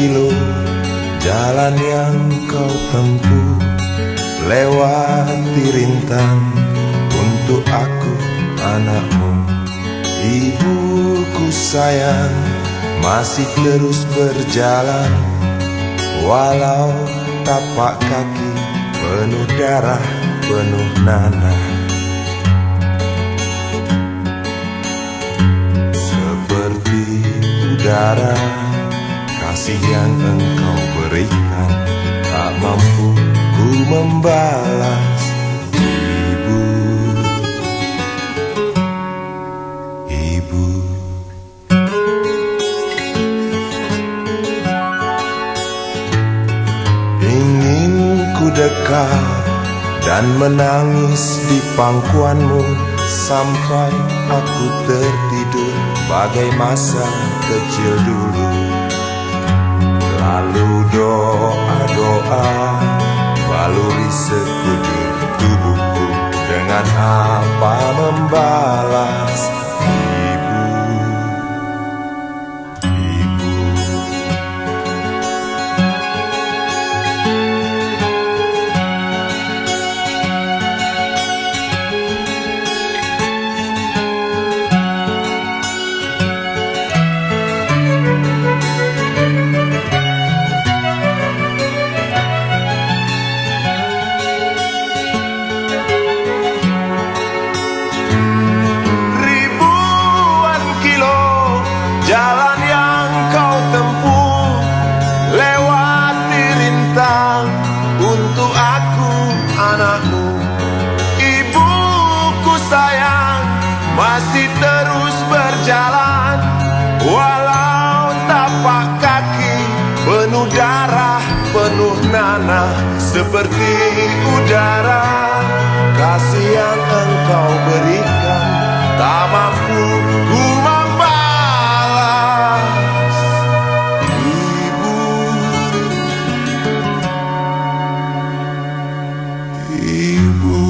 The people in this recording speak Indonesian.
kilo jalan yang kau tempuh Lewati rintang untuk aku anakmu. Ibuku sayang masih terus berjalan. Walau tapak kaki penuh darah penuh nanah. Seperti udara berikan Tak mampu ku membalas Ibu. Ibu. Ingin ku dekat dan menangis di pangkuanmu Sampai aku tertidur. Bagai masa kecil dulu Lalu doa-doa baluri sekujur tubuhku Dengan apa membalas Nana seperti udara Kasih yang engkau berikan. Tak mampu ku membalas. Ibu. Ibu.